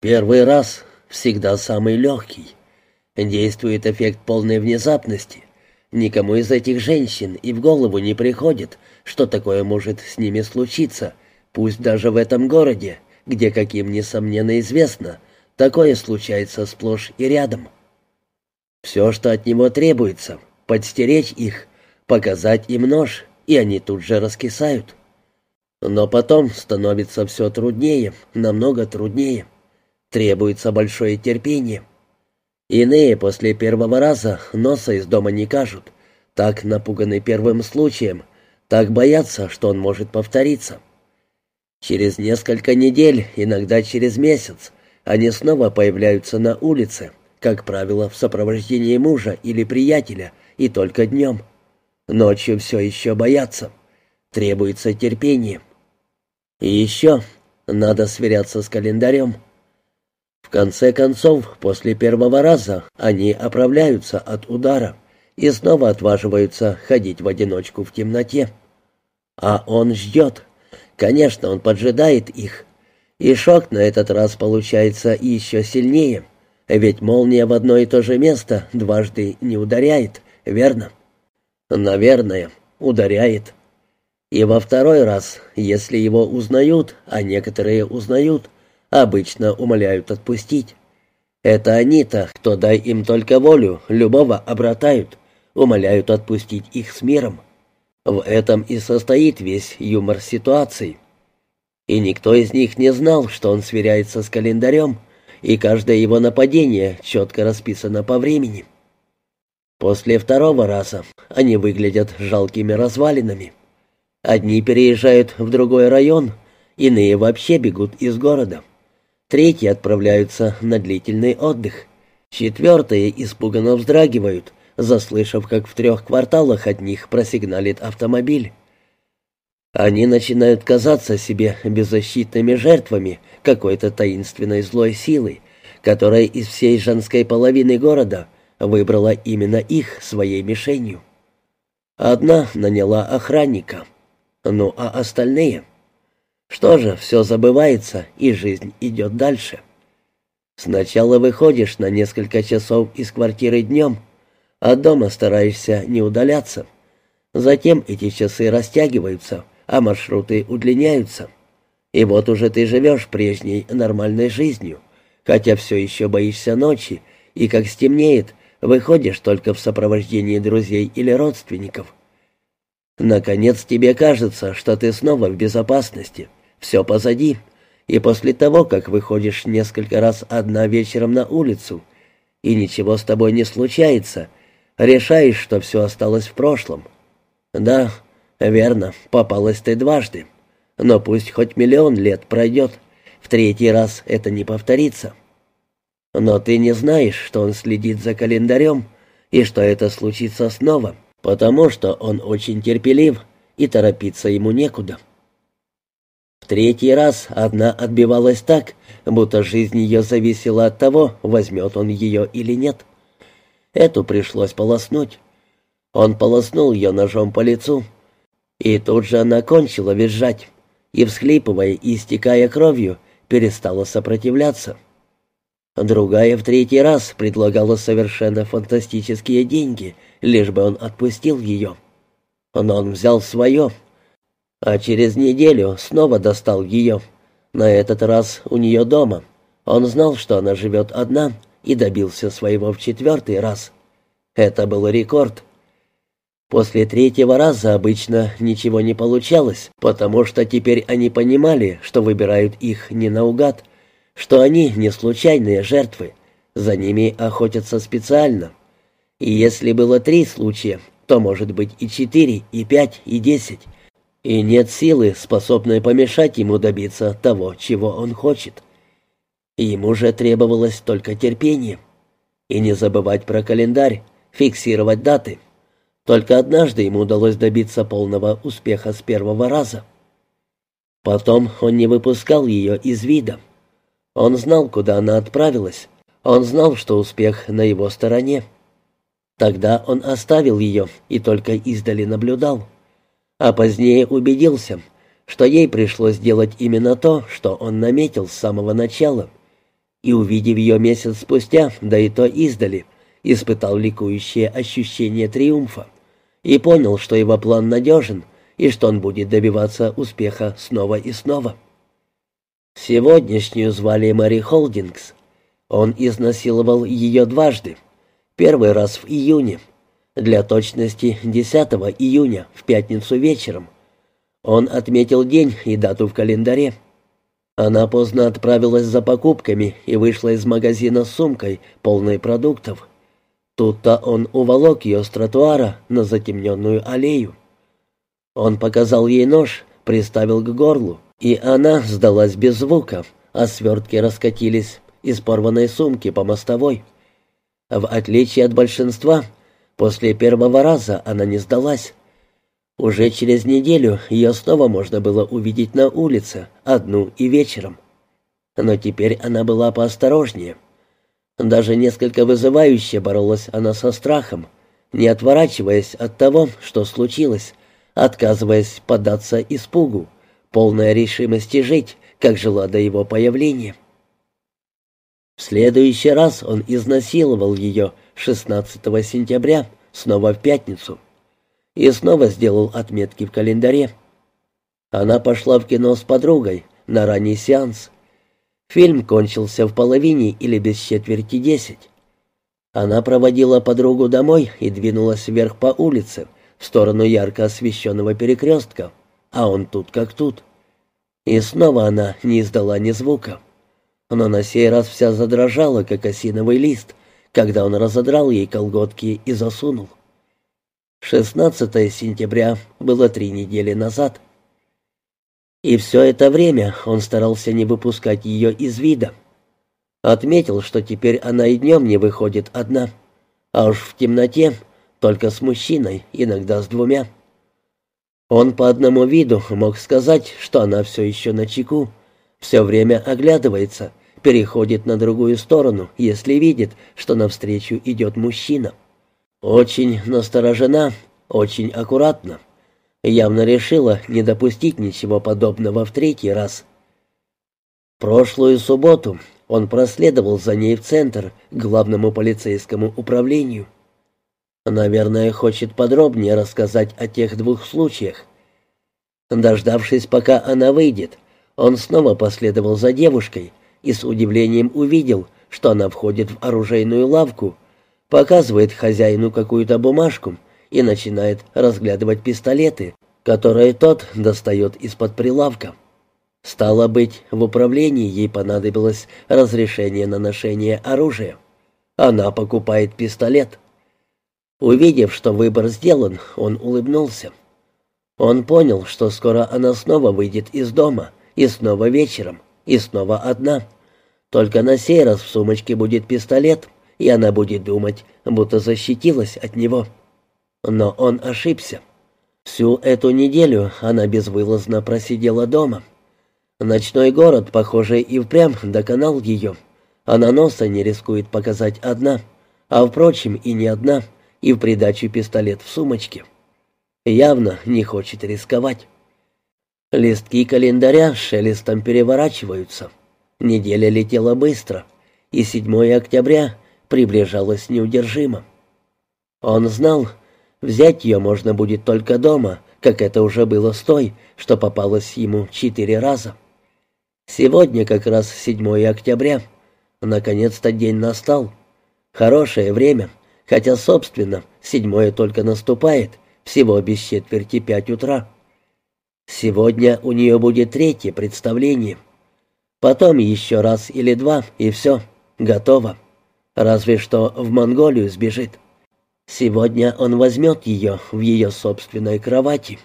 Первый раз всегда самый легкий. Действует эффект полной внезапности. Никому из этих женщин и в голову не приходит, что такое может с ними случиться, пусть даже в этом городе, где, каким несомненно известно, такое случается сплошь и рядом. Все, что от него требуется, подстеречь их, показать им нож, и они тут же раскисают. Но потом становится все труднее, намного труднее. Требуется большое терпение. Иные после первого раза носа из дома не кажут, так напуганы первым случаем, так боятся, что он может повториться. Через несколько недель, иногда через месяц, они снова появляются на улице, как правило, в сопровождении мужа или приятеля, и только днем. Ночью все еще боятся. Требуется терпение. И еще надо сверяться с календарем. В конце концов, после первого раза они оправляются от удара и снова отваживаются ходить в одиночку в темноте. А он ждет. Конечно, он поджидает их. И шок на этот раз получается еще сильнее, ведь молния в одно и то же место дважды не ударяет, верно? Наверное, ударяет. И во второй раз, если его узнают, а некоторые узнают, обычно умоляют отпустить. Это они-то, кто дай им только волю, любого обратают, умоляют отпустить их с миром. В этом и состоит весь юмор ситуации. И никто из них не знал, что он сверяется с календарем, и каждое его нападение четко расписано по времени. После второго раза они выглядят жалкими развалинами. Одни переезжают в другой район, иные вообще бегут из города. Третьи отправляются на длительный отдых. Четвертые испуганно вздрагивают, заслышав, как в трех кварталах от них просигналит автомобиль. Они начинают казаться себе беззащитными жертвами какой-то таинственной злой силы, которая из всей женской половины города выбрала именно их своей мишенью. Одна наняла охранника, ну а остальные — что же, все забывается, и жизнь идет дальше. Сначала выходишь на несколько часов из квартиры днем, а дома стараешься не удаляться. Затем эти часы растягиваются, а маршруты удлиняются. И вот уже ты живешь прежней нормальной жизнью, хотя все еще боишься ночи, и как стемнеет, выходишь только в сопровождении друзей или родственников. Наконец тебе кажется, что ты снова в безопасности — все позади, и после того, как выходишь несколько раз одна вечером на улицу, и ничего с тобой не случается, решаешь, что все осталось в прошлом. Да, верно, попалась ты дважды, но пусть хоть миллион лет пройдет, в третий раз это не повторится. Но ты не знаешь, что он следит за календарем, и что это случится снова, потому что он очень терпелив, и торопиться ему некуда третий раз одна отбивалась так, будто жизнь ее зависела от того, возьмет он ее или нет. Эту пришлось полоснуть. Он полоснул ее ножом по лицу. И тут же она кончила визжать, и, всхлипывая и истекая кровью, перестала сопротивляться. Другая в третий раз предлагала совершенно фантастические деньги, лишь бы он отпустил ее. Но он взял свое — а через неделю снова достал ее. На этот раз у нее дома. Он знал, что она живет одна, и добился своего в четвертый раз. Это был рекорд. После третьего раза обычно ничего не получалось, потому что теперь они понимали, что выбирают их не наугад, что они не случайные жертвы, за ними охотятся специально. И если было три случая, то может быть и четыре, и пять, и десять, и нет силы, способной помешать ему добиться того, чего он хочет. Ему же требовалось только терпение. И не забывать про календарь, фиксировать даты. Только однажды ему удалось добиться полного успеха с первого раза. Потом он не выпускал ее из вида. Он знал, куда она отправилась. Он знал, что успех на его стороне. Тогда он оставил ее и только издали наблюдал а позднее убедился, что ей пришлось делать именно то, что он наметил с самого начала. И, увидев ее месяц спустя, да и то издали, испытал ликующее ощущение триумфа и понял, что его план надежен и что он будет добиваться успеха снова и снова. Сегодняшнюю звали Мэри Холдингс. Он изнасиловал ее дважды. Первый раз в июне, для точности 10 июня, в пятницу вечером. Он отметил день и дату в календаре. Она поздно отправилась за покупками и вышла из магазина с сумкой, полной продуктов. Тут-то он уволок ее с тротуара на затемненную аллею. Он показал ей нож, приставил к горлу, и она сдалась без звука, а свертки раскатились из порванной сумки по мостовой. В отличие от большинства, после первого раза она не сдалась. Уже через неделю ее снова можно было увидеть на улице, одну и вечером. Но теперь она была поосторожнее. Даже несколько вызывающе боролась она со страхом, не отворачиваясь от того, что случилось, отказываясь поддаться испугу, полная решимости жить, как жила до его появления. В следующий раз он изнасиловал ее 16 сентября, снова в пятницу, и снова сделал отметки в календаре. Она пошла в кино с подругой на ранний сеанс. Фильм кончился в половине или без четверти десять. Она проводила подругу домой и двинулась вверх по улице, в сторону ярко освещенного перекрестка, а он тут как тут. И снова она не издала ни звука. Но на сей раз вся задрожала, как осиновый лист, когда он разодрал ей колготки и засунул. 16 сентября было три недели назад. И все это время он старался не выпускать ее из вида. Отметил, что теперь она и днем не выходит одна, а уж в темноте только с мужчиной, иногда с двумя. Он по одному виду мог сказать, что она все еще на чеку, все время оглядывается, переходит на другую сторону, если видит, что навстречу идет мужчина. Очень насторожена, очень аккуратна. Явно решила не допустить ничего подобного в третий раз. Прошлую субботу он проследовал за ней в центр, к главному полицейскому управлению. Наверное, хочет подробнее рассказать о тех двух случаях. Дождавшись, пока она выйдет, он снова последовал за девушкой и с удивлением увидел, что она входит в оружейную лавку, показывает хозяину какую-то бумажку и начинает разглядывать пистолеты, которые тот достает из-под прилавка. Стало быть, в управлении ей понадобилось разрешение на ношение оружия. Она покупает пистолет. Увидев, что выбор сделан, он улыбнулся. Он понял, что скоро она снова выйдет из дома, и снова вечером, и снова одна. Только на сей раз в сумочке будет пистолет, и она будет думать, будто защитилась от него. Но он ошибся. Всю эту неделю она безвылазно просидела дома. Ночной город, похоже, и впрямь доконал ее. Она носа не рискует показать одна, а, впрочем, и не одна — и в придачу пистолет в сумочке. Явно не хочет рисковать. Листки календаря шелестом переворачиваются. Неделя летела быстро, и 7 октября приближалось неудержимо. Он знал, взять ее можно будет только дома, как это уже было с той, что попалось ему четыре раза. Сегодня как раз 7 октября. Наконец-то день настал. Хорошее время — хотя, собственно, седьмое только наступает, всего без четверти пять утра. Сегодня у нее будет третье представление. Потом еще раз или два, и все, готово. Разве что в Монголию сбежит. Сегодня он возьмет ее в ее собственной кровати.